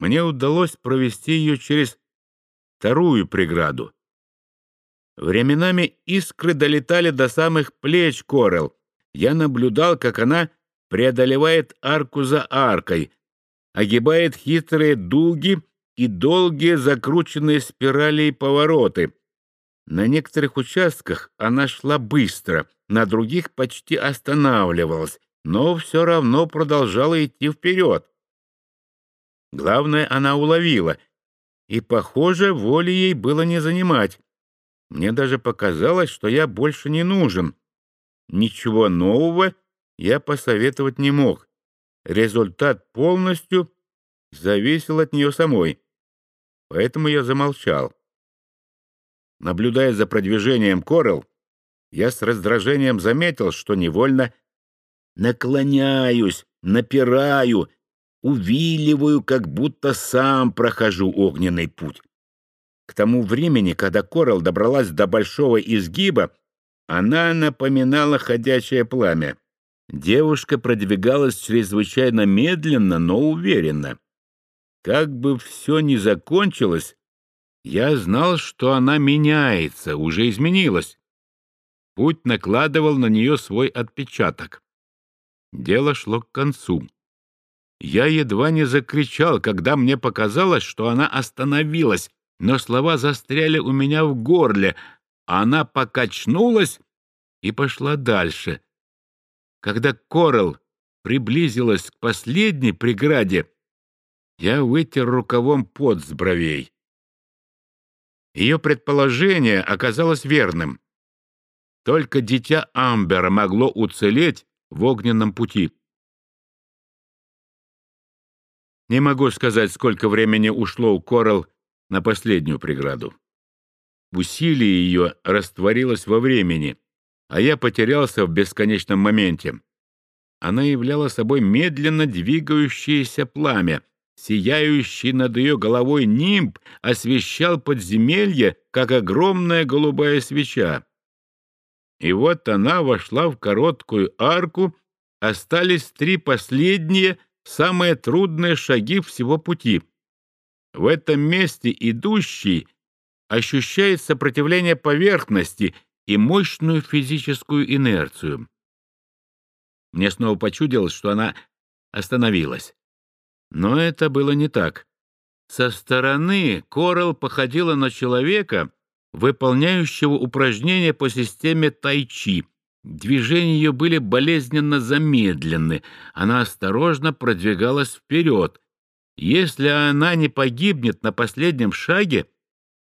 мне удалось провести ее через вторую преграду. Временами искры долетали до самых плеч Корел. Я наблюдал, как она преодолевает арку за аркой, огибает хитрые дуги и долгие закрученные спирали и повороты. На некоторых участках она шла быстро, на других почти останавливалась, но все равно продолжала идти вперед. Главное, она уловила, и, похоже, воли ей было не занимать. Мне даже показалось, что я больше не нужен. Ничего нового я посоветовать не мог. Результат полностью зависел от нее самой. Поэтому я замолчал. Наблюдая за продвижением Корел, я с раздражением заметил, что невольно наклоняюсь, напираю, увиливаю, как будто сам прохожу огненный путь. К тому времени, когда Корал добралась до большого изгиба, она напоминала ходячее пламя. Девушка продвигалась чрезвычайно медленно, но уверенно. Как бы все ни закончилось, я знал, что она меняется, уже изменилась. Путь накладывал на нее свой отпечаток. Дело шло к концу. Я едва не закричал, когда мне показалось, что она остановилась, но слова застряли у меня в горле, она покачнулась и пошла дальше. Когда Корал приблизилась к последней преграде, я вытер рукавом пот с бровей. Ее предположение оказалось верным. Только дитя Амбера могло уцелеть в огненном пути. Не могу сказать, сколько времени ушло у Корал на последнюю преграду. Усилие ее растворилось во времени, а я потерялся в бесконечном моменте. Она являла собой медленно двигающееся пламя. Сияющий над ее головой нимб освещал подземелье, как огромная голубая свеча. И вот она вошла в короткую арку, остались три последние, самые трудные шаги всего пути — в этом месте идущий ощущает сопротивление поверхности и мощную физическую инерцию. Мне снова почудилось, что она остановилась. Но это было не так. Со стороны Корал походила на человека, выполняющего упражнения по системе тайчи. Движения ее были болезненно замедлены. Она осторожно продвигалась вперед, если она не погибнет на последнем шаге,